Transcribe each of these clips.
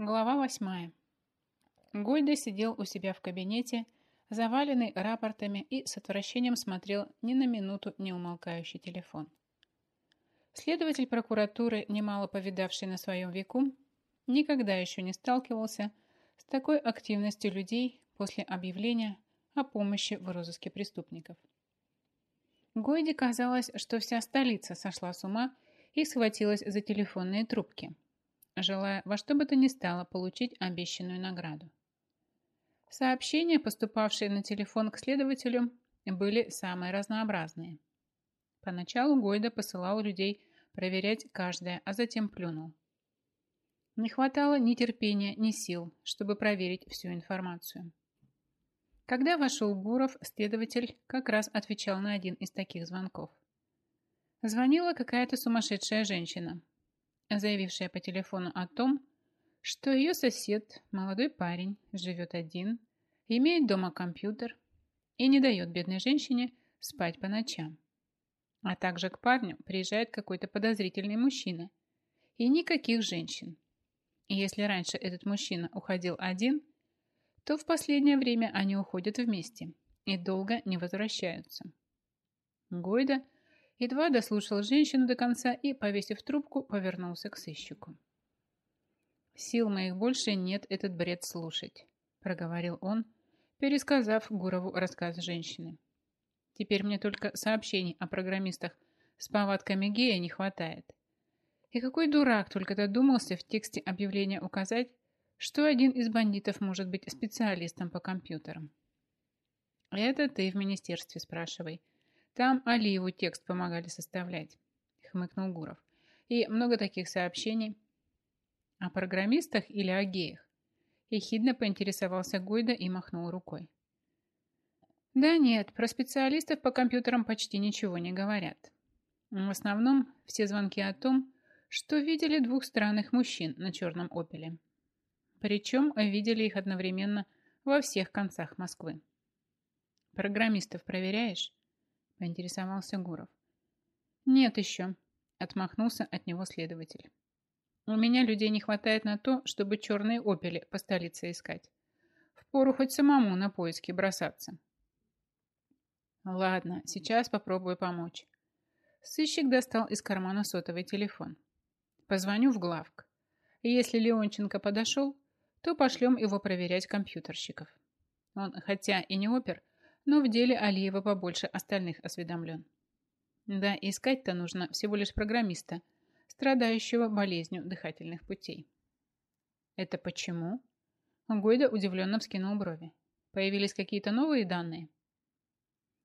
Глава восьмая. Гойда сидел у себя в кабинете, заваленный рапортами и с отвращением смотрел ни на минуту не умолкающий телефон. Следователь прокуратуры, немало повидавший на своем веку, никогда еще не сталкивался с такой активностью людей после объявления о помощи в розыске преступников. Гойде казалось, что вся столица сошла с ума и схватилась за телефонные трубки – желая во что бы то ни стало получить обещанную награду. Сообщения, поступавшие на телефон к следователю, были самые разнообразные. Поначалу Гойда посылал людей проверять каждое, а затем плюнул. Не хватало ни терпения, ни сил, чтобы проверить всю информацию. Когда вошел Гуров, следователь как раз отвечал на один из таких звонков. Звонила какая-то сумасшедшая женщина, заявившая по телефону о том, что ее сосед, молодой парень, живет один, имеет дома компьютер и не дает бедной женщине спать по ночам. А также к парню приезжает какой-то подозрительный мужчина и никаких женщин. И если раньше этот мужчина уходил один, то в последнее время они уходят вместе и долго не возвращаются. Гойда – Едва дослушал женщину до конца и, повесив трубку, повернулся к сыщику. «Сил моих больше нет этот бред слушать», – проговорил он, пересказав Гурову рассказ женщины. «Теперь мне только сообщений о программистах с повадками гея не хватает. И какой дурак только додумался в тексте объявления указать, что один из бандитов может быть специалистом по компьютерам. Это ты в министерстве спрашивай, там Алиеву текст помогали составлять, хмыкнул Гуров. И много таких сообщений. О программистах или о геях? Ехидно поинтересовался Гойда и махнул рукой. Да нет, про специалистов по компьютерам почти ничего не говорят. В основном все звонки о том, что видели двух странных мужчин на черном опеле. Причем видели их одновременно во всех концах Москвы. Программистов проверяешь? Поинтересовался Гуров. «Нет еще», – отмахнулся от него следователь. «У меня людей не хватает на то, чтобы черные опели по столице искать. Впору хоть самому на поиски бросаться». «Ладно, сейчас попробую помочь». Сыщик достал из кармана сотовый телефон. «Позвоню в главк. Если Леонченко подошел, то пошлем его проверять компьютерщиков. Он, хотя и не опер, но в деле Алиева побольше остальных осведомлен. Да, искать-то нужно всего лишь программиста, страдающего болезнью дыхательных путей. Это почему? Гойда удивленно вскинул брови. Появились какие-то новые данные?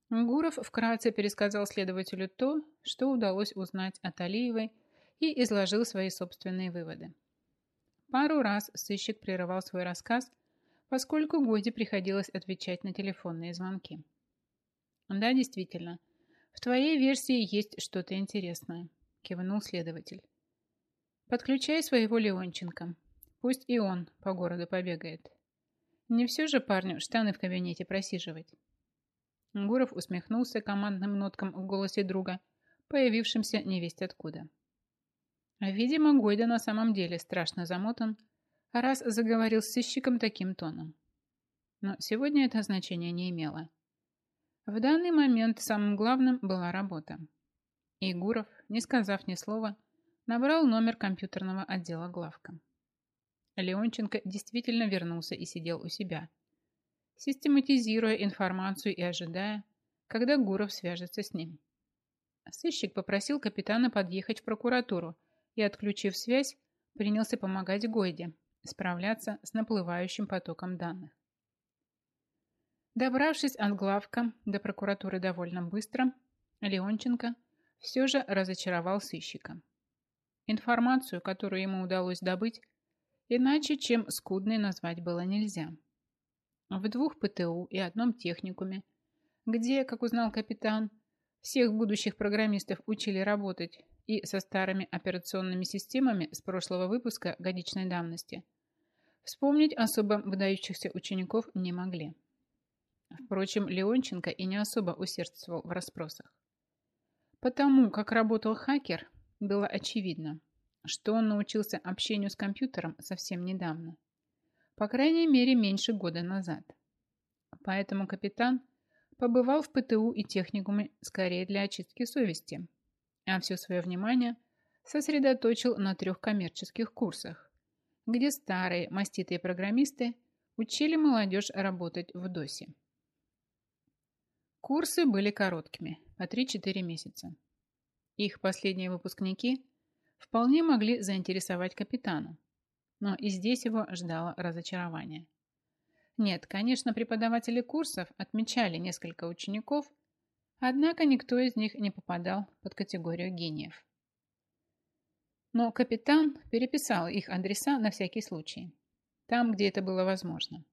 Гуров вкратце пересказал следователю то, что удалось узнать от Алиевой и изложил свои собственные выводы. Пару раз сыщик прерывал свой рассказ – поскольку Годе приходилось отвечать на телефонные звонки. «Да, действительно, в твоей версии есть что-то интересное», – кивнул следователь. «Подключай своего Леонченко. Пусть и он по городу побегает. Не все же парню штаны в кабинете просиживать». Гуров усмехнулся командным ноткам в голосе друга, появившимся невесть откуда. Видимо, Гойда на самом деле страшно замотан, раз заговорил с сыщиком таким тоном. Но сегодня это значение не имело. В данный момент самым главным была работа. И Гуров, не сказав ни слова, набрал номер компьютерного отдела главка. Леонченко действительно вернулся и сидел у себя, систематизируя информацию и ожидая, когда Гуров свяжется с ним. Сыщик попросил капитана подъехать в прокуратуру и, отключив связь, принялся помогать Гойде, справляться с наплывающим потоком данных. Добравшись от главка до прокуратуры довольно быстро, Леонченко все же разочаровал сыщика. Информацию, которую ему удалось добыть, иначе, чем скудной назвать было нельзя. В двух ПТУ и одном техникуме, где, как узнал капитан, всех будущих программистов учили работать и со старыми операционными системами с прошлого выпуска годичной давности, Вспомнить особо выдающихся учеников не могли. Впрочем, Леонченко и не особо усердствовал в расспросах. Потому как работал хакер, было очевидно. что он научился общению с компьютером совсем недавно. По крайней мере, меньше года назад. Поэтому капитан побывал в ПТУ и техникуме скорее для очистки совести, а все свое внимание сосредоточил на трех коммерческих курсах, где старые маститые программисты учили молодежь работать в ДОСе. Курсы были короткими, по 3-4 месяца. Их последние выпускники вполне могли заинтересовать капитану, но и здесь его ждало разочарование. Нет, конечно, преподаватели курсов отмечали несколько учеников, однако никто из них не попадал под категорию гениев. Но капитан переписал их адреса на всякий случай, там, где это было возможно.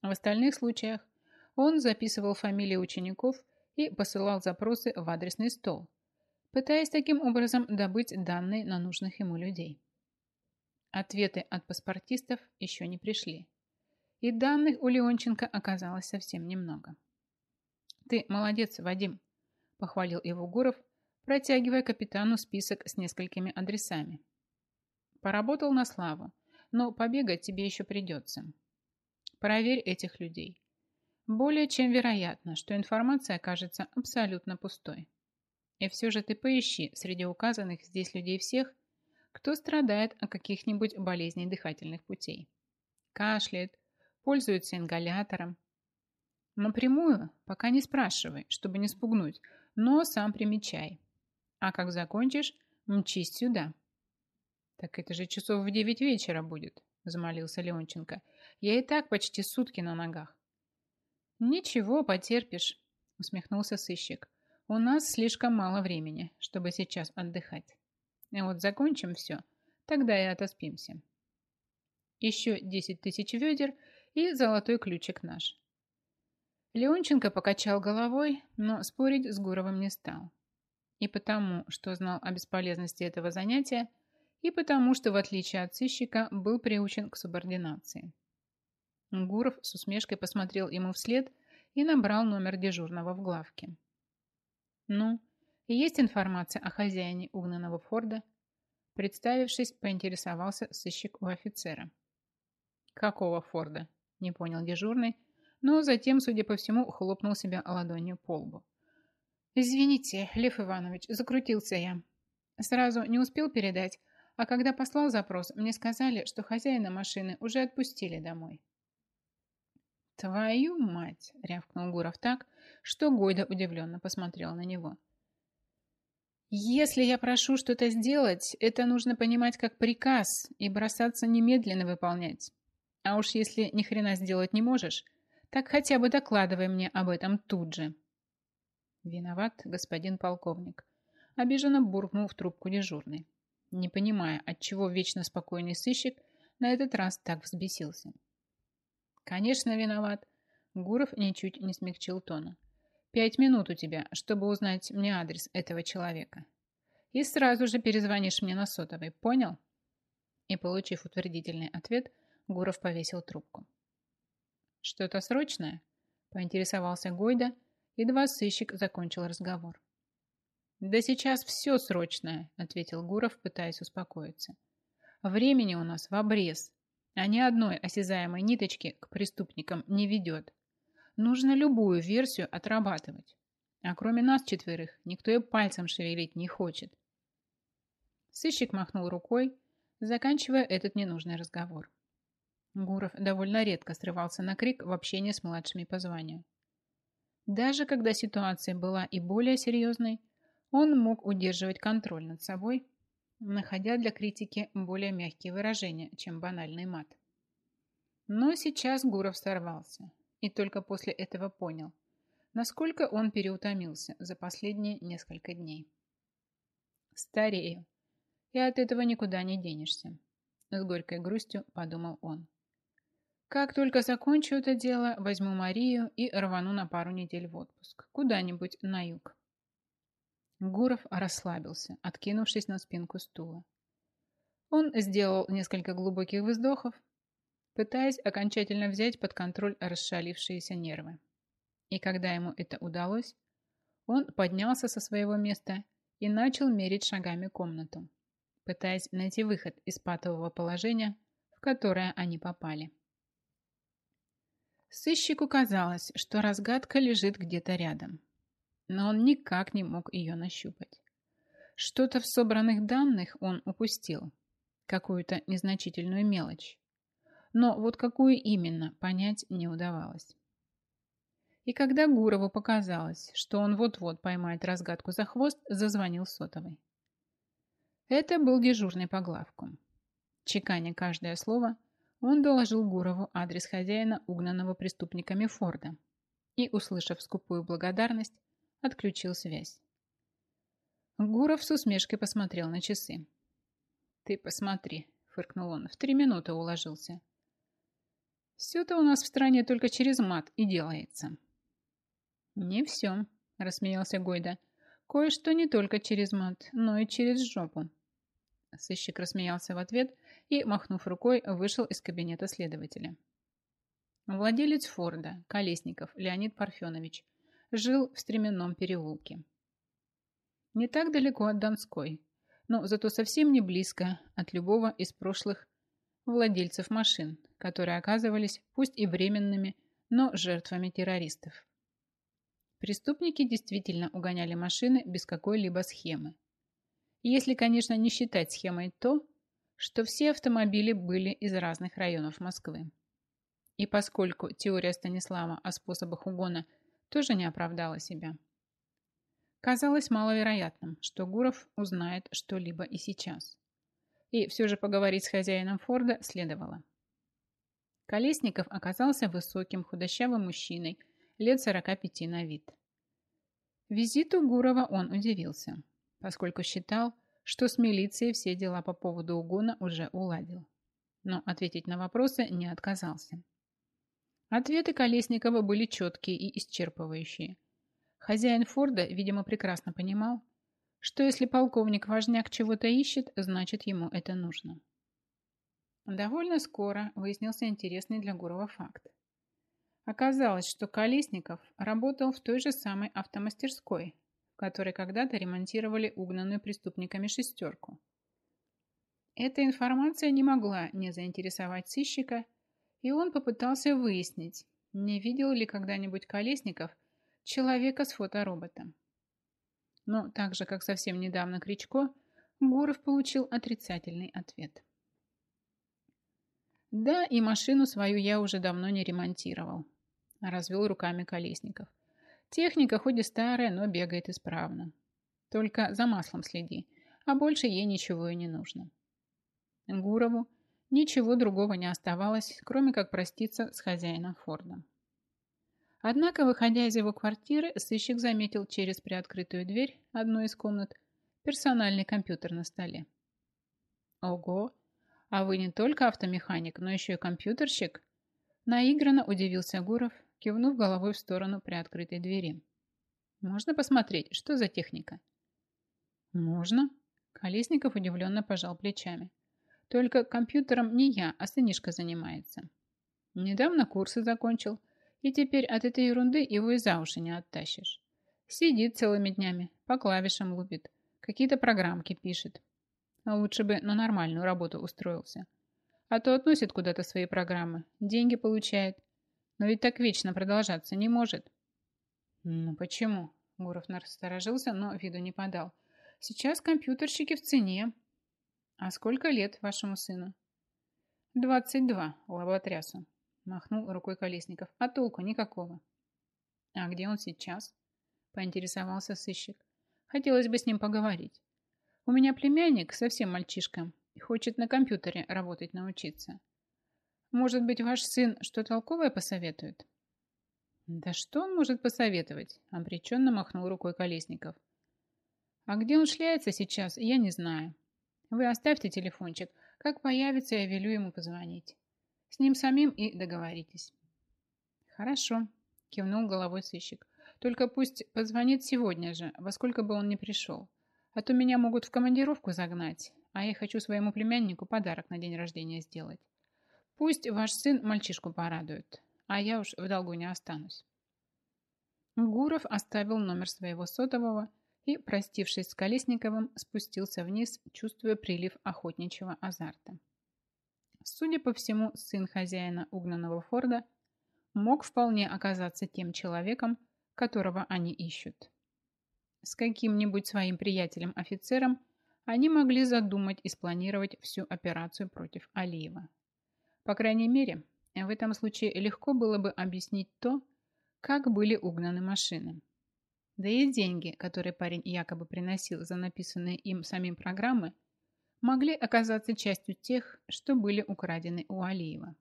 В остальных случаях он записывал фамилии учеников и посылал запросы в адресный стол, пытаясь таким образом добыть данные на нужных ему людей. Ответы от паспортистов еще не пришли. И данных у Леонченко оказалось совсем немного. «Ты молодец, Вадим», – похвалил его Гуров, протягивая капитану список с несколькими адресами. «Поработал на славу, но побегать тебе еще придется. Проверь этих людей. Более чем вероятно, что информация окажется абсолютно пустой. И все же ты поищи среди указанных здесь людей всех, кто страдает от каких-нибудь болезней дыхательных путей. Кашляет, пользуется ингалятором. Напрямую пока не спрашивай, чтобы не спугнуть, но сам примечай. А как закончишь, мчись сюда. Так это же часов в девять вечера будет, замолился Леонченко. Я и так почти сутки на ногах. Ничего, потерпишь, усмехнулся сыщик. У нас слишком мало времени, чтобы сейчас отдыхать. А вот закончим все, тогда и отоспимся. Еще 10 тысяч ведер и золотой ключик наш. Леонченко покачал головой, но спорить с Гуровым не стал. И потому, что знал о бесполезности этого занятия, и потому, что, в отличие от сыщика, был приучен к субординации. Гуров с усмешкой посмотрел ему вслед и набрал номер дежурного в главке. «Ну, есть информация о хозяине угнанного Форда?» Представившись, поинтересовался сыщик у офицера. «Какого Форда?» – не понял дежурный, но затем, судя по всему, хлопнул себя ладонью по лбу. «Извините, Лев Иванович, закрутился я. Сразу не успел передать, а когда послал запрос, мне сказали, что хозяина машины уже отпустили домой». «Твою мать!» – рявкнул Гуров так, что Гойда удивленно посмотрел на него. «Если я прошу что-то сделать, это нужно понимать как приказ и бросаться немедленно выполнять. А уж если ни хрена сделать не можешь, так хотя бы докладывай мне об этом тут же. Виноват господин полковник. Обиженно буркнул в трубку дежурный, не понимая, отчего вечно спокойный сыщик на этот раз так взбесился. Конечно, виноват. Гуров ничуть не смягчил тона. Пять минут у тебя, чтобы узнать мне адрес этого человека. И сразу же перезвонишь мне на сотовый, понял? И, получив утвердительный ответ, Гуров повесил трубку. «Что-то срочное?» – поинтересовался Гойда, едва сыщик закончил разговор. «Да сейчас все срочное», – ответил Гуров, пытаясь успокоиться. «Времени у нас в обрез, а ни одной осязаемой ниточки к преступникам не ведет. Нужно любую версию отрабатывать. А кроме нас четверых, никто и пальцем шевелить не хочет». Сыщик махнул рукой, заканчивая этот ненужный разговор. Гуров довольно редко срывался на крик в общении с младшими по званию. Даже когда ситуация была и более серьезной, он мог удерживать контроль над собой, находя для критики более мягкие выражения, чем банальный мат. Но сейчас Гуров сорвался, и только после этого понял, насколько он переутомился за последние несколько дней. «Старею, и от этого никуда не денешься», — с горькой грустью подумал он. Как только закончу это дело, возьму Марию и рвану на пару недель в отпуск. Куда-нибудь на юг. Гуров расслабился, откинувшись на спинку стула. Он сделал несколько глубоких вздохов, пытаясь окончательно взять под контроль расшалившиеся нервы. И когда ему это удалось, он поднялся со своего места и начал мерить шагами комнату. пытаясь найти выход из патового положения, в которое они попали. Сыщику казалось, что разгадка лежит где-то рядом, но он никак не мог ее нащупать. Что-то в собранных данных он упустил, какую-то незначительную мелочь. Но вот какую именно, понять не удавалось. И когда Гурову показалось, что он вот-вот поймает разгадку за хвост, зазвонил сотовый. Это был дежурный по главку. Чеканя каждое слово, он доложил Гурову адрес хозяина, угнанного преступниками Форда, и, услышав скупую благодарность, отключил связь. Гуров с усмешкой посмотрел на часы. «Ты посмотри», — фыркнул он, — «в три минуты уложился». «Все-то у нас в стране только через мат и делается». «Не все», — рассмеялся Гойда. «Кое-что не только через мат, но и через жопу». Сыщик рассмеялся в ответ и, махнув рукой, вышел из кабинета следователя. Владелец Форда, Колесников Леонид Парфенович, жил в Стременном переулке. Не так далеко от Донской, но зато совсем не близко от любого из прошлых владельцев машин, которые оказывались пусть и временными, но жертвами террористов. Преступники действительно угоняли машины без какой-либо схемы. Если, конечно, не считать схемой то, что все автомобили были из разных районов Москвы. И поскольку теория Станислава о способах угона тоже не оправдала себя, казалось маловероятным, что Гуров узнает что-либо и сейчас. И все же поговорить с хозяином Форда следовало. Колесников оказался высоким, худощавым мужчиной лет 45 на вид. Визиту Гурова он удивился, поскольку считал, что с милицией все дела по поводу угона уже уладил. Но ответить на вопросы не отказался. Ответы Колесникова были четкие и исчерпывающие. Хозяин Форда, видимо, прекрасно понимал, что если полковник Важняк чего-то ищет, значит ему это нужно. Довольно скоро выяснился интересный для Гурова факт. Оказалось, что Колесников работал в той же самой автомастерской, в которой когда-то ремонтировали угнанную преступниками шестерку. Эта информация не могла не заинтересовать сыщика, и он попытался выяснить, не видел ли когда-нибудь Колесников человека с фотороботом. Но так же, как совсем недавно Кричко, Гуров получил отрицательный ответ. Да, и машину свою я уже давно не ремонтировал, развел руками Колесников. Техника хоть и старая, но бегает исправно. Только за маслом следи, а больше ей ничего и не нужно. Гурову ничего другого не оставалось, кроме как проститься с хозяином Фордом. Однако, выходя из его квартиры, сыщик заметил через приоткрытую дверь одной из комнат персональный компьютер на столе. Ого! А вы не только автомеханик, но еще и компьютерщик? Наигранно удивился Гуров, кивнув головой в сторону приоткрытой двери. «Можно посмотреть, что за техника?» «Можно». Колесников удивленно пожал плечами. «Только компьютером не я, а сынишка занимается. Недавно курсы закончил, и теперь от этой ерунды его и за уши не оттащишь. Сидит целыми днями, по клавишам лупит, какие-то программки пишет. А лучше бы на нормальную работу устроился. А то относит куда-то свои программы, деньги получает, но ведь так вечно продолжаться не может. Ну почему? Гуров насторожился, но виду не подал. Сейчас компьютерщики в цене. А сколько лет вашему сыну? Двадцать два, лоботрясу. Махнул рукой Колесников. А толку никакого. А где он сейчас? Поинтересовался сыщик. Хотелось бы с ним поговорить. У меня племянник, совсем мальчишка, хочет на компьютере работать научиться. Может быть, ваш сын что толковое посоветует?» «Да что он может посоветовать?» – обреченно махнул рукой Колесников. «А где он шляется сейчас, я не знаю. Вы оставьте телефончик. Как появится, я велю ему позвонить. С ним самим и договоритесь». «Хорошо», – кивнул головой сыщик. «Только пусть позвонит сегодня же, во сколько бы он ни пришел. А то меня могут в командировку загнать, а я хочу своему племяннику подарок на день рождения сделать. Пусть ваш сын мальчишку порадует, а я уж в долгу не останусь. Гуров оставил номер своего сотового и, простившись с Колесниковым, спустился вниз, чувствуя прилив охотничьего азарта. Судя по всему, сын хозяина угнанного Форда мог вполне оказаться тем человеком, которого они ищут. С каким-нибудь своим приятелем-офицером они могли задумать и спланировать всю операцию против Алиева. По крайней мере, в этом случае легко было бы объяснить то, как были угнаны машины. Да и деньги, которые парень якобы приносил за написанные им самим программы, могли оказаться частью тех, что были украдены у Алиева.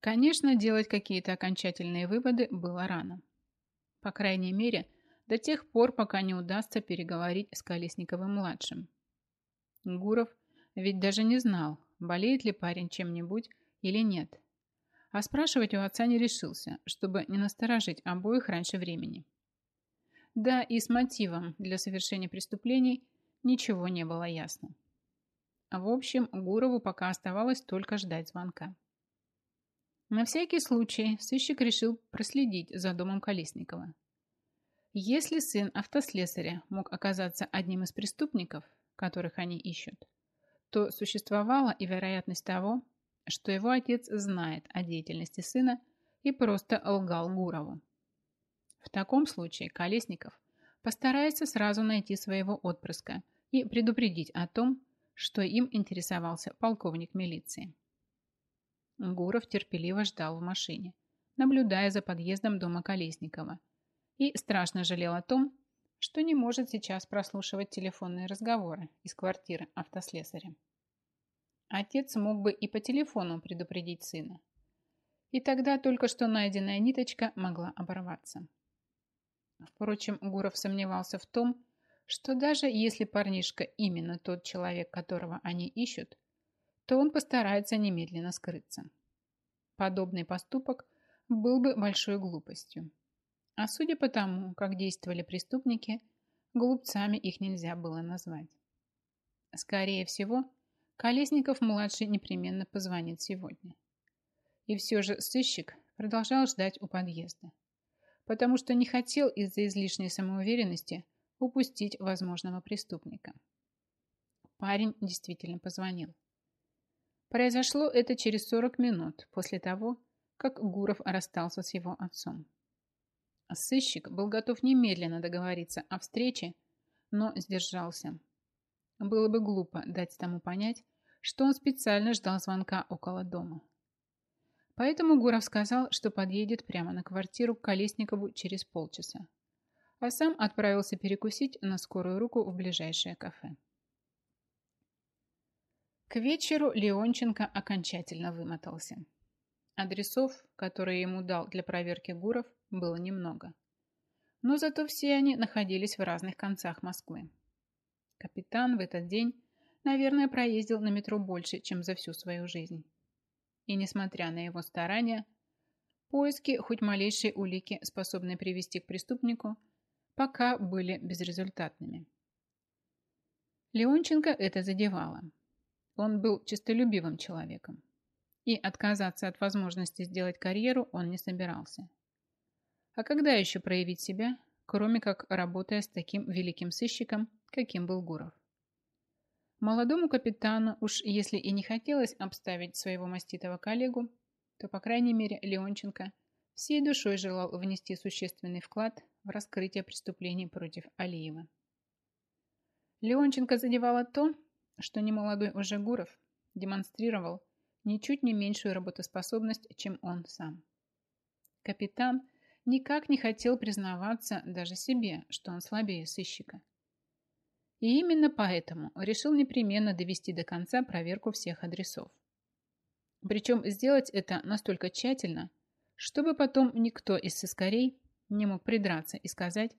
Конечно, делать какие-то окончательные выводы было рано. По крайней мере, до тех пор, пока не удастся переговорить с Колесниковым-младшим. Гуров ведь даже не знал, болеет ли парень чем-нибудь или нет. А спрашивать у отца не решился, чтобы не насторожить обоих раньше времени. Да, и с мотивом для совершения преступлений ничего не было ясно. В общем, Гурову пока оставалось только ждать звонка. На всякий случай сыщик решил проследить за домом Колесникова. Если сын автослесаря мог оказаться одним из преступников, которых они ищут, то существовала и вероятность того, что его отец знает о деятельности сына и просто лгал Гурову. В таком случае Колесников постарается сразу найти своего отпрыска и предупредить о том, что им интересовался полковник милиции. Гуров терпеливо ждал в машине, наблюдая за подъездом дома Колесникова, и страшно жалел о том, что не может сейчас прослушивать телефонные разговоры из квартиры автослесаря. Отец мог бы и по телефону предупредить сына. И тогда только что найденная ниточка могла оборваться. Впрочем, Гуров сомневался в том, что даже если парнишка именно тот человек, которого они ищут, то он постарается немедленно скрыться. Подобный поступок был бы большой глупостью. А судя по тому, как действовали преступники, глупцами их нельзя было назвать. Скорее всего, Колесников-младший непременно позвонит сегодня. И все же сыщик продолжал ждать у подъезда, потому что не хотел из-за излишней самоуверенности упустить возможного преступника. Парень действительно позвонил. Произошло это через 40 минут после того, как Гуров расстался с его отцом. Сыщик был готов немедленно договориться о встрече, но сдержался. Было бы глупо дать тому понять, что он специально ждал звонка около дома. Поэтому Гуров сказал, что подъедет прямо на квартиру к Колесникову через полчаса, а сам отправился перекусить на скорую руку в ближайшее кафе. К вечеру Леонченко окончательно вымотался. Адресов, которые ему дал для проверки Гуров, было немного. Но зато все они находились в разных концах Москвы. Капитан в этот день, наверное, проездил на метро больше, чем за всю свою жизнь. И несмотря на его старания, поиски хоть малейшей улики, способной привести к преступнику, пока были безрезультатными. Леонченко это задевало. Он был честолюбивым человеком. И отказаться от возможности сделать карьеру он не собирался. А когда еще проявить себя, кроме как работая с таким великим сыщиком, каким был Гуров? Молодому капитану, уж если и не хотелось обставить своего маститого коллегу, то, по крайней мере, Леонченко всей душой желал внести существенный вклад в раскрытие преступлений против Алиева. Леонченко задевало то, что немолодой уже Гуров демонстрировал ничуть не меньшую работоспособность, чем он сам. Капитан никак не хотел признаваться даже себе, что он слабее сыщика. И именно поэтому решил непременно довести до конца проверку всех адресов. Причем сделать это настолько тщательно, чтобы потом никто из сыскарей не мог придраться и сказать,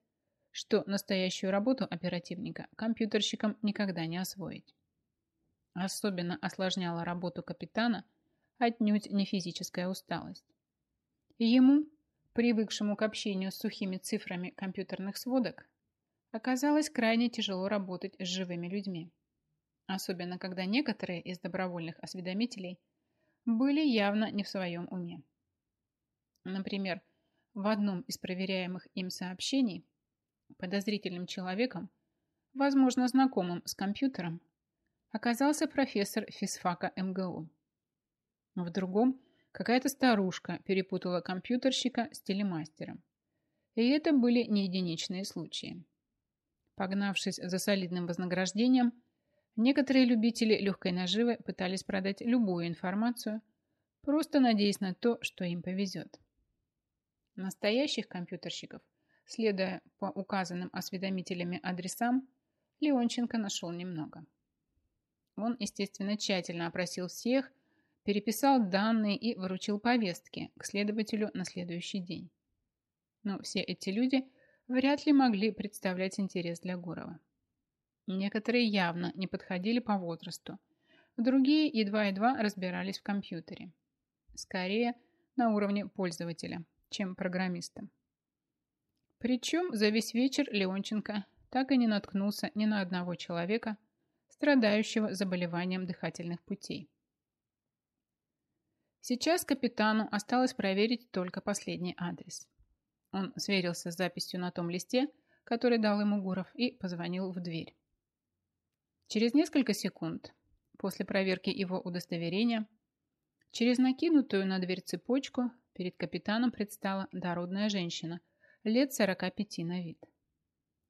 что настоящую работу оперативника компьютерщикам никогда не освоить. Особенно осложняла работу капитана отнюдь не физическая усталость. Ему, привыкшему к общению с сухими цифрами компьютерных сводок, оказалось крайне тяжело работать с живыми людьми. Особенно, когда некоторые из добровольных осведомителей были явно не в своем уме. Например, в одном из проверяемых им сообщений Подозрительным человеком, возможно, знакомым с компьютером, оказался профессор физфака МГУ. В другом какая-то старушка перепутала компьютерщика с телемастером. И это были не единичные случаи. Погнавшись за солидным вознаграждением, некоторые любители легкой наживы пытались продать любую информацию, просто надеясь на то, что им повезет. Настоящих компьютерщиков, следуя по указанным осведомителями адресам, Леонченко нашел немного. Он, естественно, тщательно опросил всех, переписал данные и вручил повестки к следователю на следующий день. Но все эти люди вряд ли могли представлять интерес для Гурова. Некоторые явно не подходили по возрасту, другие едва-едва разбирались в компьютере. Скорее, на уровне пользователя, чем программиста. Причем за весь вечер Леонченко так и не наткнулся ни на одного человека, страдающего заболеванием дыхательных путей. Сейчас капитану осталось проверить только последний адрес. Он сверился с записью на том листе, который дал ему Гуров, и позвонил в дверь. Через несколько секунд после проверки его удостоверения через накинутую на дверь цепочку перед капитаном предстала дородная женщина лет 45 на вид.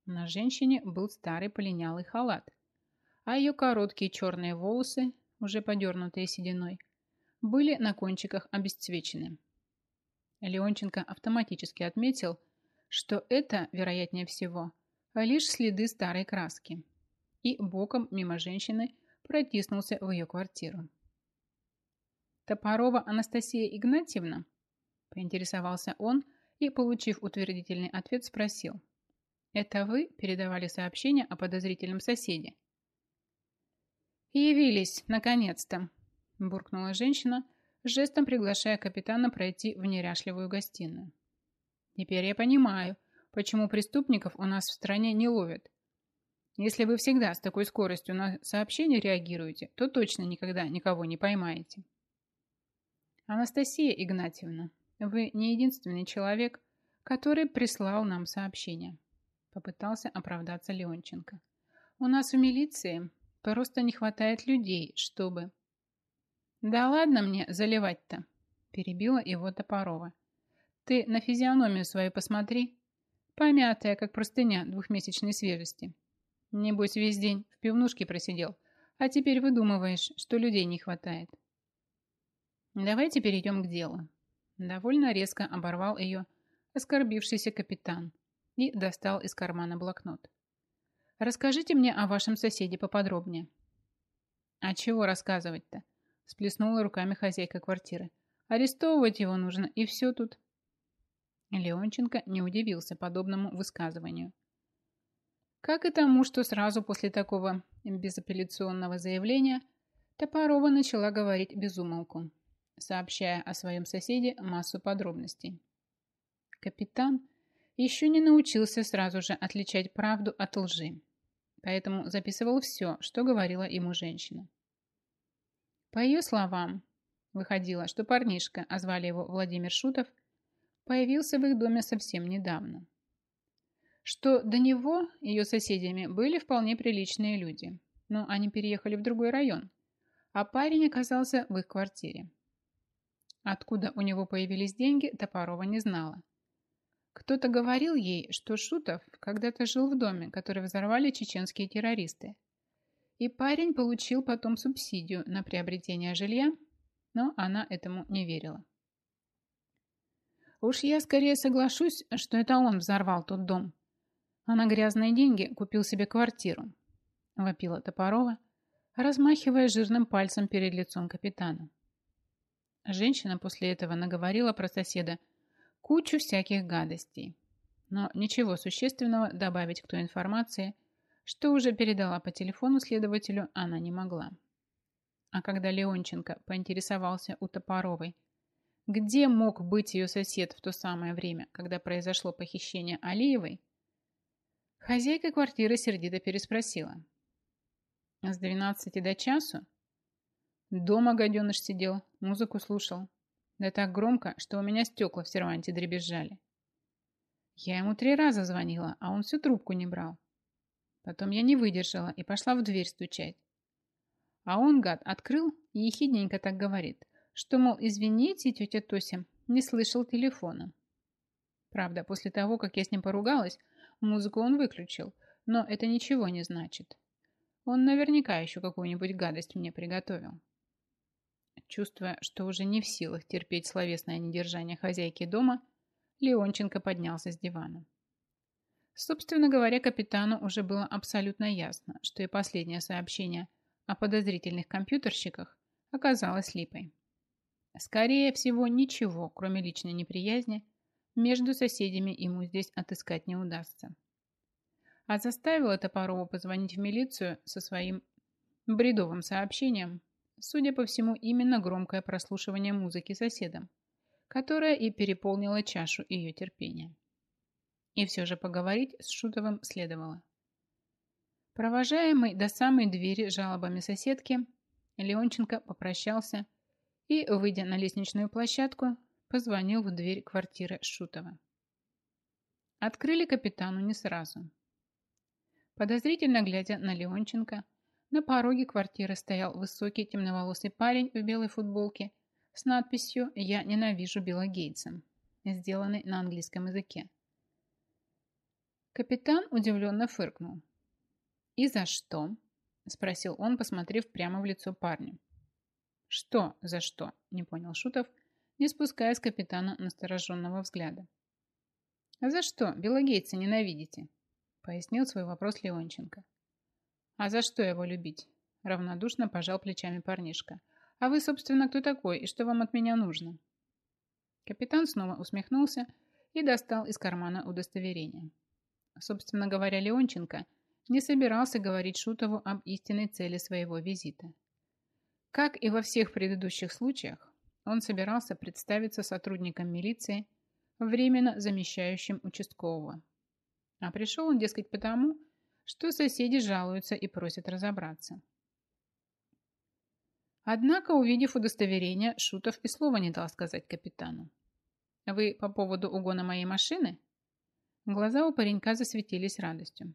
На женщине был старый полинялый халат, а ее короткие черные волосы, уже подернутые сединой, были на кончиках обесцвечены. Леонченко автоматически отметил, что это, вероятнее всего, лишь следы старой краски, и боком мимо женщины протиснулся в ее квартиру. «Топорова Анастасия Игнатьевна?» – поинтересовался он и, получив утвердительный ответ, спросил. «Это вы передавали сообщение о подозрительном соседе?» «Явились, наконец-то!» – буркнула женщина, жестом приглашая капитана пройти в неряшливую гостиную. «Теперь я понимаю, почему преступников у нас в стране не ловят. Если вы всегда с такой скоростью на сообщения реагируете, то точно никогда никого не поймаете». «Анастасия Игнатьевна, вы не единственный человек, который прислал нам сообщение», – попытался оправдаться Леонченко. «У нас в милиции Просто не хватает людей, чтобы... Да ладно мне заливать-то, перебила его Топорова. Ты на физиономию свою посмотри. Помятая, как простыня двухмесячной свежести. Небось, весь день в пивнушке просидел, а теперь выдумываешь, что людей не хватает. Давайте перейдем к делу. Довольно резко оборвал ее оскорбившийся капитан и достал из кармана блокнот. Расскажите мне о вашем соседе поподробнее. А чего рассказывать-то? Сплеснула руками хозяйка квартиры. Арестовывать его нужно, и все тут. Леонченко не удивился подобному высказыванию. Как и тому, что сразу после такого безапелляционного заявления Топорова начала говорить безумолку, сообщая о своем соседе массу подробностей. Капитан еще не научился сразу же отличать правду от лжи, поэтому записывал все, что говорила ему женщина. По ее словам, выходило, что парнишка, а звали его Владимир Шутов, появился в их доме совсем недавно. Что до него ее соседями были вполне приличные люди, но они переехали в другой район, а парень оказался в их квартире. Откуда у него появились деньги, Топорова не знала. Кто-то говорил ей, что Шутов когда-то жил в доме, который взорвали чеченские террористы. И парень получил потом субсидию на приобретение жилья, но она этому не верила. Уж я скорее соглашусь, что это он взорвал тот дом. А на грязные деньги купил себе квартиру. Вопила Топорова, размахивая жирным пальцем перед лицом капитана. Женщина после этого наговорила про соседа кучу всяких гадостей. Но ничего существенного добавить к той информации, что уже передала по телефону следователю, она не могла. А когда Леонченко поинтересовался у Топоровой, где мог быть ее сосед в то самое время, когда произошло похищение Алиевой, хозяйка квартиры сердито переспросила. С двенадцати до часу? Дома гаденыш сидел, музыку слушал. Да так громко, что у меня стекла в серванте дребезжали. Я ему три раза звонила, а он всю трубку не брал. Потом я не выдержала и пошла в дверь стучать. А он, гад, открыл и ехидненько так говорит, что, мол, извините, тетя Тося, не слышал телефона. Правда, после того, как я с ним поругалась, музыку он выключил, но это ничего не значит. Он наверняка еще какую-нибудь гадость мне приготовил. Чувствуя, что уже не в силах терпеть словесное недержание хозяйки дома, Леонченко поднялся с дивана. Собственно говоря, капитану уже было абсолютно ясно, что и последнее сообщение о подозрительных компьютерщиках оказалось липой. Скорее всего, ничего, кроме личной неприязни, между соседями ему здесь отыскать не удастся. А заставила Топорова позвонить в милицию со своим бредовым сообщением, судя по всему, именно громкое прослушивание музыки соседом, которое и переполнило чашу ее терпения. И все же поговорить с Шутовым следовало. Провожаемый до самой двери жалобами соседки, Леонченко попрощался и, выйдя на лестничную площадку, позвонил в дверь квартиры Шутова. Открыли капитану не сразу. Подозрительно глядя на Леонченко, на пороге квартиры стоял высокий темноволосый парень в белой футболке с надписью «Я ненавижу Билла Гейтса», сделанной на английском языке. Капитан удивленно фыркнул. «И за что?» – спросил он, посмотрев прямо в лицо парню. «Что за что?» – не понял Шутов, не спуская с капитана настороженного взгляда. «А за что Билла Гейтса ненавидите?» – пояснил свой вопрос Леонченко. «А за что его любить?» – равнодушно пожал плечами парнишка. «А вы, собственно, кто такой и что вам от меня нужно?» Капитан снова усмехнулся и достал из кармана удостоверение. Собственно говоря, Леонченко не собирался говорить Шутову об истинной цели своего визита. Как и во всех предыдущих случаях, он собирался представиться сотрудником милиции, временно замещающим участкового. А пришел он, дескать, потому, что соседи жалуются и просят разобраться. Однако, увидев удостоверение, Шутов и слова не дал сказать капитану. «Вы по поводу угона моей машины?» Глаза у паренька засветились радостью.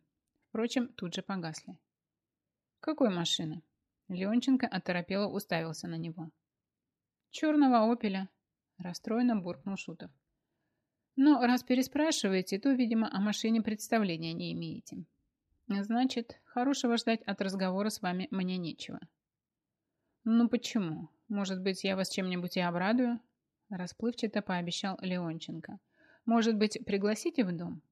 Впрочем, тут же погасли. «Какой машины?» Леонченко оторопело уставился на него. «Черного опеля», – расстроенно буркнул Шутов. «Но раз переспрашиваете, то, видимо, о машине представления не имеете. Значит, хорошего ждать от разговора с вами мне нечего». «Ну почему? Может быть, я вас чем-нибудь и обрадую?» Расплывчато пообещал Леонченко. Может быть, пригласите в дом?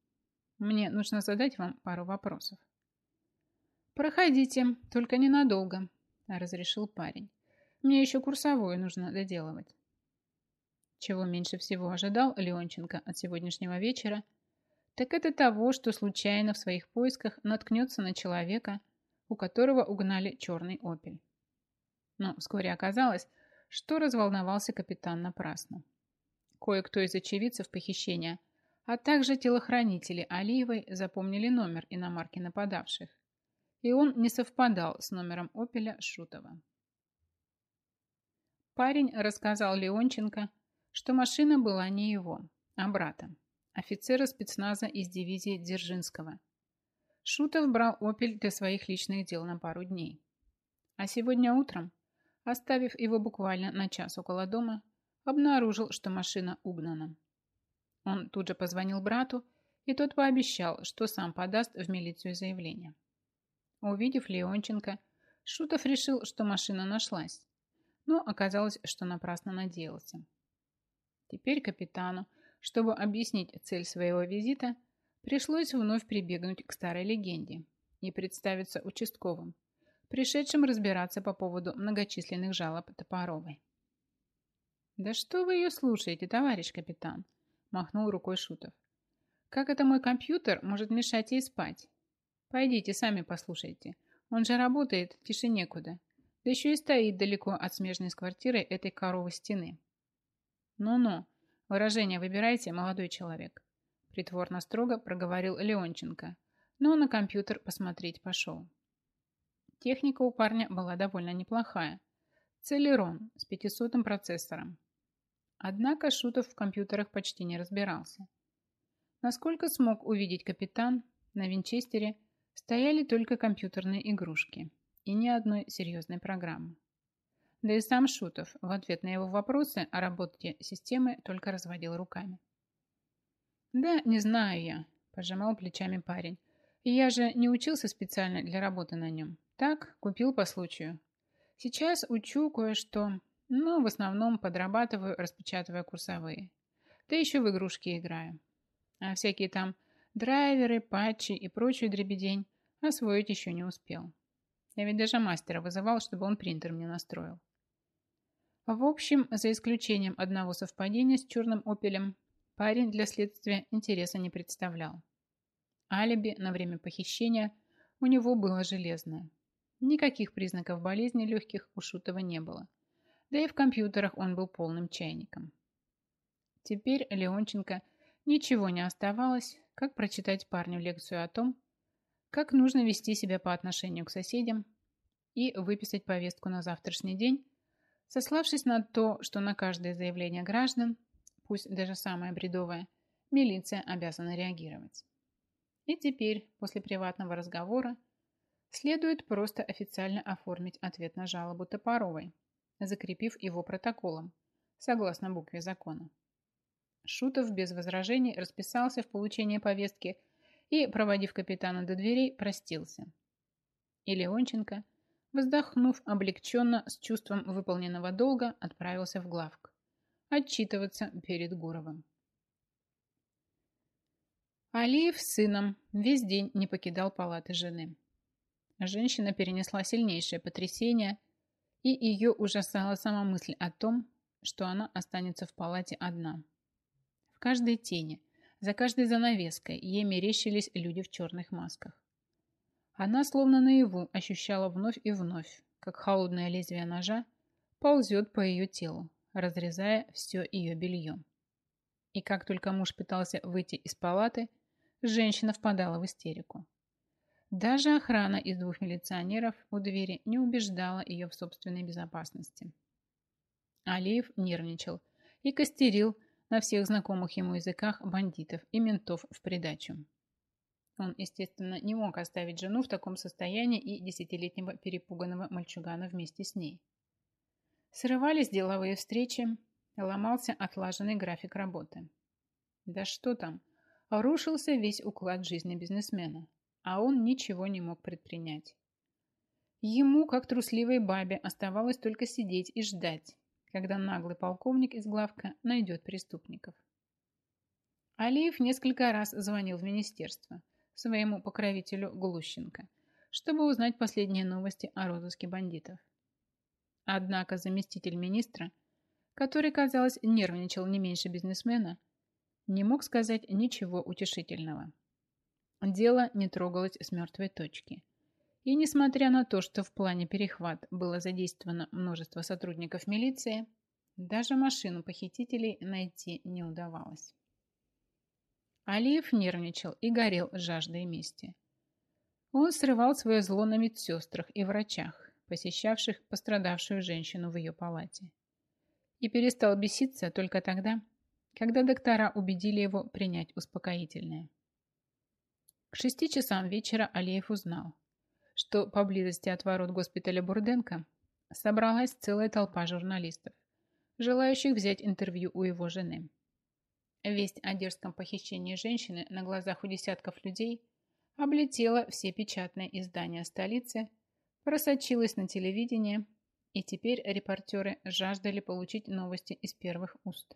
Мне нужно задать вам пару вопросов. Проходите, только ненадолго, разрешил парень. Мне еще курсовую нужно доделывать. Чего меньше всего ожидал Леонченко от сегодняшнего вечера, так это того, что случайно в своих поисках наткнется на человека, у которого угнали черный опель. Но вскоре оказалось, что разволновался капитан напрасно кое-кто из очевидцев похищения, а также телохранители Алиевой запомнили номер иномарки нападавших, и он не совпадал с номером «Опеля» Шутова. Парень рассказал Леонченко, что машина была не его, а брата, офицера спецназа из дивизии Дзержинского. Шутов брал «Опель» для своих личных дел на пару дней. А сегодня утром, оставив его буквально на час около дома, обнаружил, что машина угнана. Он тут же позвонил брату, и тот пообещал, что сам подаст в милицию заявление. Увидев Леонченко, Шутов решил, что машина нашлась, но оказалось, что напрасно надеялся. Теперь капитану, чтобы объяснить цель своего визита, пришлось вновь прибегнуть к старой легенде и представиться участковым, пришедшим разбираться по поводу многочисленных жалоб Топоровой. «Да что вы ее слушаете, товарищ капитан?» – махнул рукой Шутов. «Как это мой компьютер может мешать ей спать? Пойдите, сами послушайте. Он же работает, тише некуда. Да еще и стоит далеко от смежной с квартирой этой коровы стены». «Ну-ну, выражение выбирайте, молодой человек», – притворно строго проговорил Леонченко, но на компьютер посмотреть пошел. Техника у парня была довольно неплохая. Целерон с 500 процессором. Однако Шутов в компьютерах почти не разбирался. Насколько смог увидеть капитан, на винчестере стояли только компьютерные игрушки и ни одной серьезной программы. Да и сам Шутов в ответ на его вопросы о работе системы только разводил руками. «Да, не знаю я», – пожимал плечами парень. «Я же не учился специально для работы на нем. Так, купил по случаю. Сейчас учу кое-что, но в основном подрабатываю, распечатывая курсовые. Да еще в игрушки играю. А всякие там драйверы, патчи и прочую дребедень освоить еще не успел. Я ведь даже мастера вызывал, чтобы он принтер мне настроил. В общем, за исключением одного совпадения с черным опелем, парень для следствия интереса не представлял. Алиби на время похищения у него было железное. Никаких признаков болезни легких у Шутова не было. Да и в компьютерах он был полным чайником. Теперь Леонченко ничего не оставалось, как прочитать парню лекцию о том, как нужно вести себя по отношению к соседям и выписать повестку на завтрашний день, сославшись на то, что на каждое заявление граждан, пусть даже самое бредовое, милиция обязана реагировать. И теперь, после приватного разговора, следует просто официально оформить ответ на жалобу Топоровой, закрепив его протоколом, согласно букве закона. Шутов без возражений расписался в получении повестки и, проводив капитана до дверей, простился. И Леонченко, вздохнув облегченно с чувством выполненного долга, отправился в главк. Отчитываться перед Гуровым. Алиев с сыном весь день не покидал палаты жены. Женщина перенесла сильнейшее потрясение, и ее ужасала сама мысль о том, что она останется в палате одна. В каждой тени, за каждой занавеской ей мерещились люди в черных масках. Она словно наяву ощущала вновь и вновь, как холодное лезвие ножа ползет по ее телу, разрезая все ее белье. И как только муж пытался выйти из палаты, женщина впадала в истерику. Даже охрана из двух милиционеров у двери не убеждала ее в собственной безопасности. Алиев нервничал и костерил на всех знакомых ему языках бандитов и ментов в придачу. Он, естественно, не мог оставить жену в таком состоянии и десятилетнего перепуганного мальчугана вместе с ней. Срывались деловые встречи, ломался отлаженный график работы. Да что там, рушился весь уклад жизни бизнесмена, а он ничего не мог предпринять. Ему, как трусливой бабе, оставалось только сидеть и ждать, когда наглый полковник из главка найдет преступников. Алиев несколько раз звонил в министерство своему покровителю Глущенко, чтобы узнать последние новости о розыске бандитов. Однако заместитель министра, который, казалось, нервничал не меньше бизнесмена, не мог сказать ничего утешительного. Дело не трогалось с мертвой точки. И несмотря на то, что в плане перехват было задействовано множество сотрудников милиции, даже машину похитителей найти не удавалось. Алиев нервничал и горел жаждой мести. Он срывал свое зло на медсестрах и врачах, посещавших пострадавшую женщину в ее палате. И перестал беситься только тогда, когда доктора убедили его принять успокоительное. К шести часам вечера Алиев узнал, что поблизости от ворот госпиталя Бурденко собралась целая толпа журналистов, желающих взять интервью у его жены. Весть о дерзком похищении женщины на глазах у десятков людей облетела все печатные издания столицы, просочилась на телевидение, и теперь репортеры жаждали получить новости из первых уст.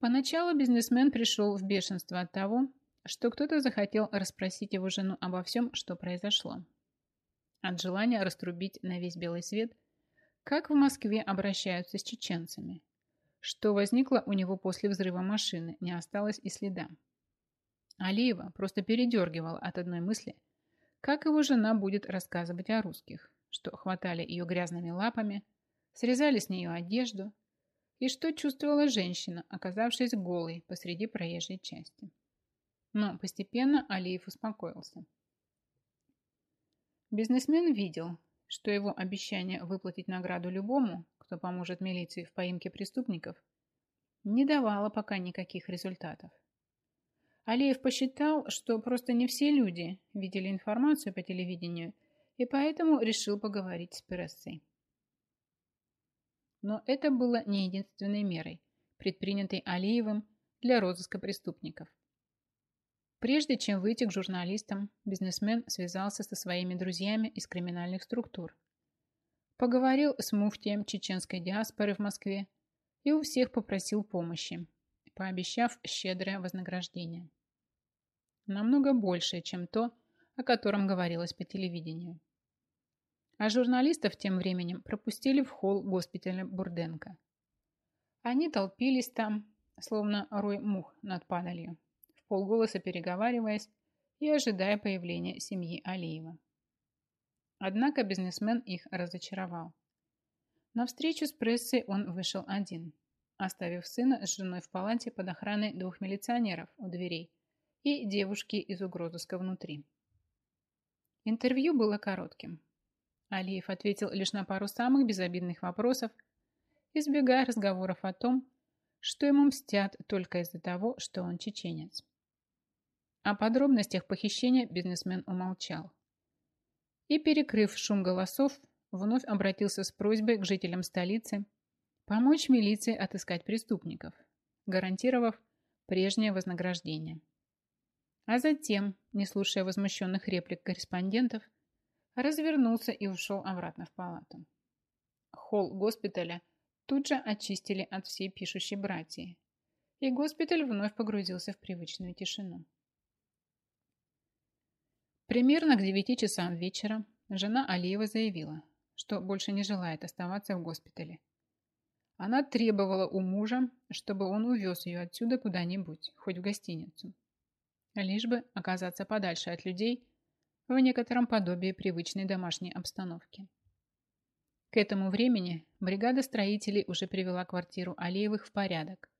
Поначалу бизнесмен пришел в бешенство от того, что кто-то захотел расспросить его жену обо всем, что произошло. От желания раструбить на весь белый свет, как в Москве обращаются с чеченцами. Что возникло у него после взрыва машины, не осталось и следа. Алиева просто передергивала от одной мысли, как его жена будет рассказывать о русских, что хватали ее грязными лапами, срезали с нее одежду, и что чувствовала женщина, оказавшись голой посреди проезжей части. Но постепенно Алиев успокоился. Бизнесмен видел, что его обещание выплатить награду любому, кто поможет милиции в поимке преступников, не давало пока никаких результатов. Алиев посчитал, что просто не все люди видели информацию по телевидению, и поэтому решил поговорить с прессой. Но это было не единственной мерой, предпринятой Алиевым для розыска преступников. Прежде чем выйти к журналистам, бизнесмен связался со своими друзьями из криминальных структур. Поговорил с муфтием чеченской диаспоры в Москве и у всех попросил помощи, пообещав щедрое вознаграждение. Намного большее, чем то, о котором говорилось по телевидению. А журналистов тем временем пропустили в холл госпиталя Бурденко. Они толпились там, словно рой мух над падалью полголоса переговариваясь и ожидая появления семьи Алиева. Однако бизнесмен их разочаровал. На встречу с прессой он вышел один, оставив сына с женой в палате под охраной двух милиционеров у дверей и девушки из угрозыска внутри. Интервью было коротким. Алиев ответил лишь на пару самых безобидных вопросов, избегая разговоров о том, что ему мстят только из-за того, что он чеченец. О подробностях похищения бизнесмен умолчал. И, перекрыв шум голосов, вновь обратился с просьбой к жителям столицы помочь милиции отыскать преступников, гарантировав прежнее вознаграждение. А затем, не слушая возмущенных реплик корреспондентов, развернулся и ушел обратно в палату. Холл госпиталя тут же очистили от всей пишущей братьи, и госпиталь вновь погрузился в привычную тишину. Примерно к 9 часам вечера жена Алиева заявила, что больше не желает оставаться в госпитале. Она требовала у мужа, чтобы он увез ее отсюда куда-нибудь, хоть в гостиницу. Лишь бы оказаться подальше от людей в некотором подобии привычной домашней обстановки. К этому времени бригада строителей уже привела квартиру Алиевых в порядок.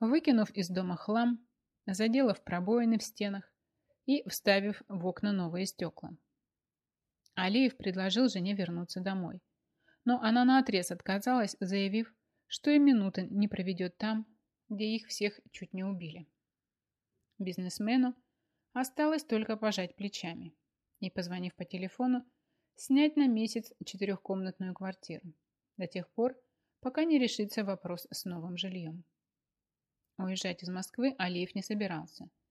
Выкинув из дома хлам, заделав пробоины в стенах, и вставив в окна новые стекла. Алиев предложил жене вернуться домой. Но она наотрез отказалась, заявив, что и минуты не проведет там, где их всех чуть не убили. Бизнесмену осталось только пожать плечами и, позвонив по телефону, снять на месяц четырехкомнатную квартиру до тех пор, пока не решится вопрос с новым жильем. Уезжать из Москвы Алиев не собирался –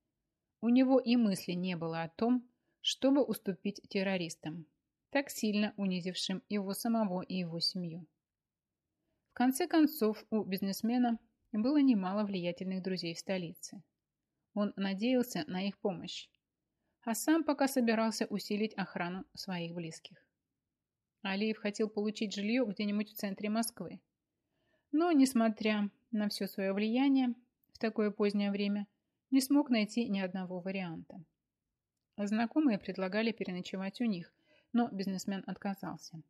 у него и мысли не было о том, чтобы уступить террористам, так сильно унизившим его самого и его семью. В конце концов, у бизнесмена было немало влиятельных друзей в столице. Он надеялся на их помощь, а сам пока собирался усилить охрану своих близких. Алиев хотел получить жилье где-нибудь в центре Москвы. Но, несмотря на все свое влияние в такое позднее время, не смог найти ни одного варианта. Знакомые предлагали переночевать у них, но бизнесмен отказался.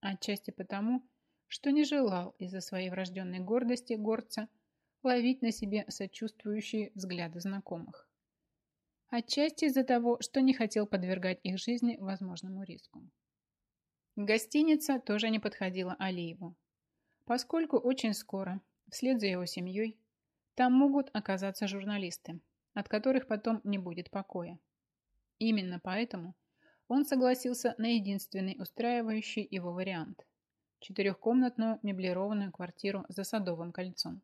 Отчасти потому, что не желал из-за своей врожденной гордости горца ловить на себе сочувствующие взгляды знакомых. Отчасти из-за того, что не хотел подвергать их жизни возможному риску. Гостиница тоже не подходила Алиеву, поскольку очень скоро, вслед за его семьей, там могут оказаться журналисты, от которых потом не будет покоя. Именно поэтому он согласился на единственный устраивающий его вариант – четырехкомнатную меблированную квартиру за Садовым кольцом.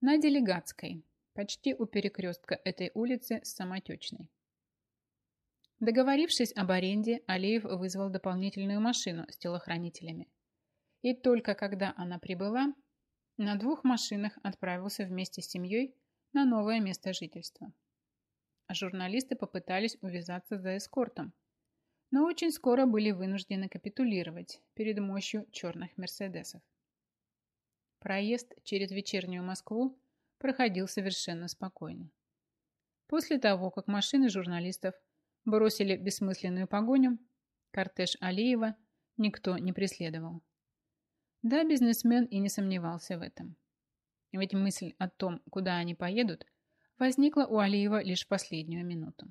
На Делегатской, почти у перекрестка этой улицы с Самотечной. Договорившись об аренде, Алиев вызвал дополнительную машину с телохранителями. И только когда она прибыла, на двух машинах отправился вместе с семьей на новое место жительства. Журналисты попытались увязаться за эскортом, но очень скоро были вынуждены капитулировать перед мощью черных «Мерседесов». Проезд через вечернюю Москву проходил совершенно спокойно. После того, как машины журналистов бросили бессмысленную погоню, кортеж Алиева никто не преследовал. Да, бизнесмен и не сомневался в этом. Ведь мысль о том, куда они поедут, возникла у Алиева лишь в последнюю минуту.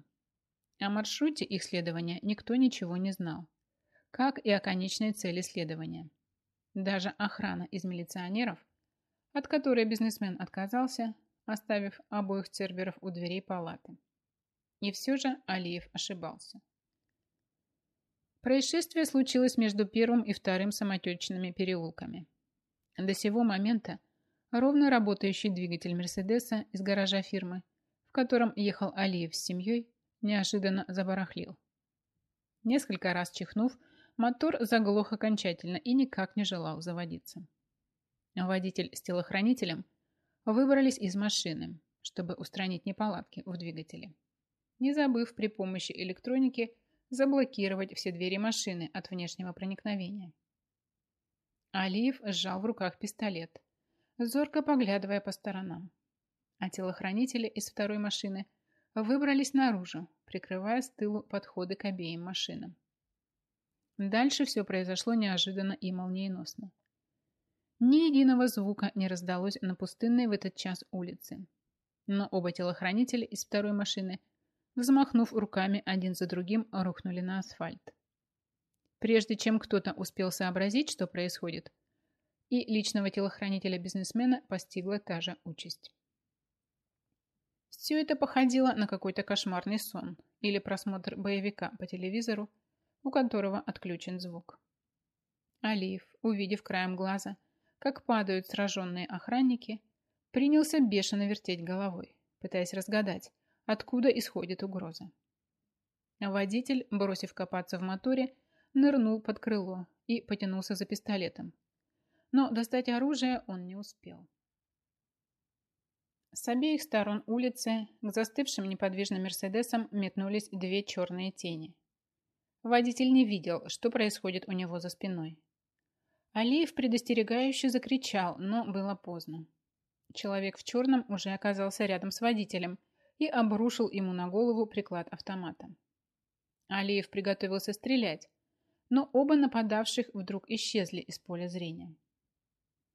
О маршруте их следования никто ничего не знал, как и о конечной цели следования. Даже охрана из милиционеров, от которой бизнесмен отказался, оставив обоих церберов у дверей палаты. И все же Алиев ошибался. Происшествие случилось между первым и вторым самотечными переулками. До сего момента ровно работающий двигатель Мерседеса из гаража фирмы, в котором ехал Алиев с семьей, неожиданно забарахлил. Несколько раз чихнув, мотор заглох окончательно и никак не желал заводиться. Водитель с телохранителем выбрались из машины, чтобы устранить неполадки в двигателе, не забыв при помощи электроники заблокировать все двери машины от внешнего проникновения. Алиев сжал в руках пистолет, зорко поглядывая по сторонам. А телохранители из второй машины выбрались наружу, прикрывая с тылу подходы к обеим машинам. Дальше все произошло неожиданно и молниеносно. Ни единого звука не раздалось на пустынной в этот час улице. Но оба телохранителя из второй машины взмахнув руками один за другим, рухнули на асфальт. Прежде чем кто-то успел сообразить, что происходит, и личного телохранителя-бизнесмена постигла та же участь. Все это походило на какой-то кошмарный сон или просмотр боевика по телевизору, у которого отключен звук. Алиев, увидев краем глаза, как падают сраженные охранники, принялся бешено вертеть головой, пытаясь разгадать, откуда исходит угроза. Водитель, бросив копаться в моторе, нырнул под крыло и потянулся за пистолетом. Но достать оружие он не успел. С обеих сторон улицы к застывшим неподвижным «Мерседесам» метнулись две черные тени. Водитель не видел, что происходит у него за спиной. Алиев предостерегающе закричал, но было поздно. Человек в черном уже оказался рядом с водителем и обрушил ему на голову приклад автомата. Алиев приготовился стрелять, но оба нападавших вдруг исчезли из поля зрения.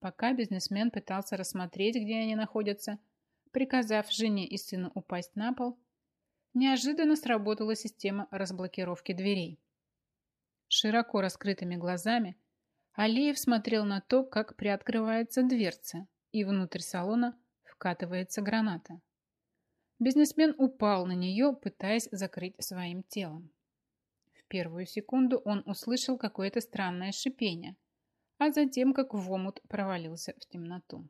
Пока бизнесмен пытался рассмотреть, где они находятся, приказав жене и сыну упасть на пол, неожиданно сработала система разблокировки дверей. Широко раскрытыми глазами Алиев смотрел на то, как приоткрывается дверца, и внутрь салона вкатывается граната. Бизнесмен упал на нее, пытаясь закрыть своим телом. В первую секунду он услышал какое-то странное шипение, а затем как в омут провалился в темноту.